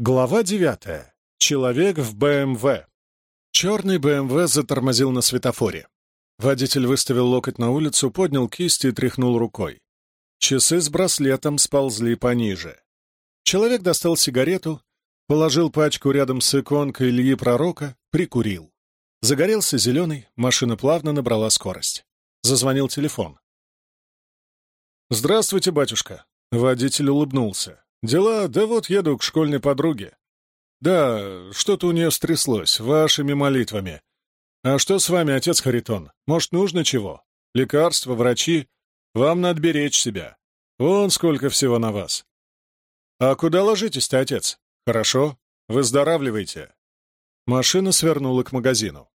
Глава девятая. Человек в БМВ. Черный БМВ затормозил на светофоре. Водитель выставил локоть на улицу, поднял кисть и тряхнул рукой. Часы с браслетом сползли пониже. Человек достал сигарету, положил пачку рядом с иконкой Ильи Пророка, прикурил. Загорелся зеленый, машина плавно набрала скорость. Зазвонил телефон. «Здравствуйте, батюшка!» Водитель улыбнулся. «Дела? Да вот еду к школьной подруге. Да, что-то у нее стряслось, вашими молитвами. А что с вами, отец Харитон? Может, нужно чего? Лекарства, врачи? Вам надо беречь себя. Вон сколько всего на вас. А куда ложитесь-то, отец? Хорошо, выздоравливайте». Машина свернула к магазину.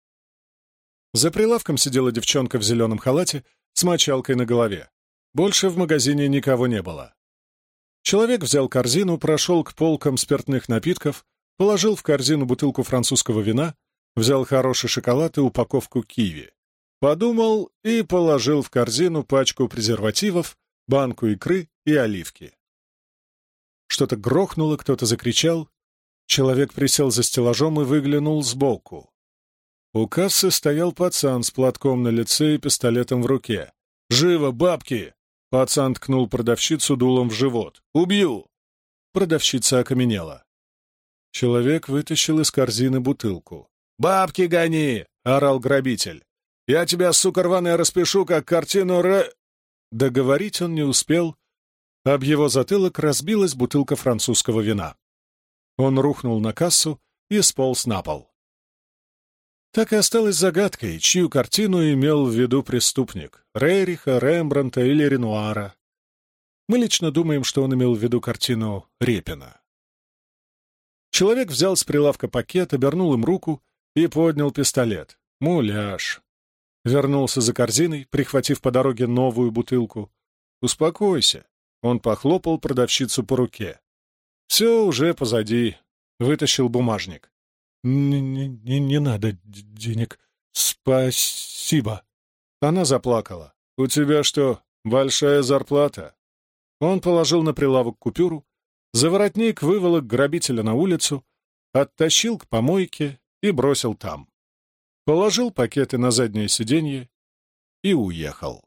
За прилавком сидела девчонка в зеленом халате с мочалкой на голове. Больше в магазине никого не было. Человек взял корзину, прошел к полкам спиртных напитков, положил в корзину бутылку французского вина, взял хороший шоколад и упаковку киви. Подумал и положил в корзину пачку презервативов, банку икры и оливки. Что-то грохнуло, кто-то закричал. Человек присел за стеллажом и выглянул сбоку. У кассы стоял пацан с платком на лице и пистолетом в руке. «Живо, бабки!» Пацан ткнул продавщицу дулом в живот. «Убью!» Продавщица окаменела. Человек вытащил из корзины бутылку. «Бабки гони!» — орал грабитель. «Я тебя, сука рваная, распишу, как картину ре...» Договорить он не успел. Об его затылок разбилась бутылка французского вина. Он рухнул на кассу и сполз на пол. Так и осталось загадкой, чью картину имел в виду преступник — Рериха, Рембранта или Ренуара. Мы лично думаем, что он имел в виду картину Репина. Человек взял с прилавка пакет, обернул им руку и поднял пистолет. Муляж. Вернулся за корзиной, прихватив по дороге новую бутылку. «Успокойся». Он похлопал продавщицу по руке. «Все уже позади». Вытащил бумажник. Не, не, не надо денег. Спасибо. Она заплакала. У тебя что, большая зарплата? Он положил на прилавок купюру, за воротник выволок грабителя на улицу, оттащил к помойке и бросил там. Положил пакеты на заднее сиденье и уехал.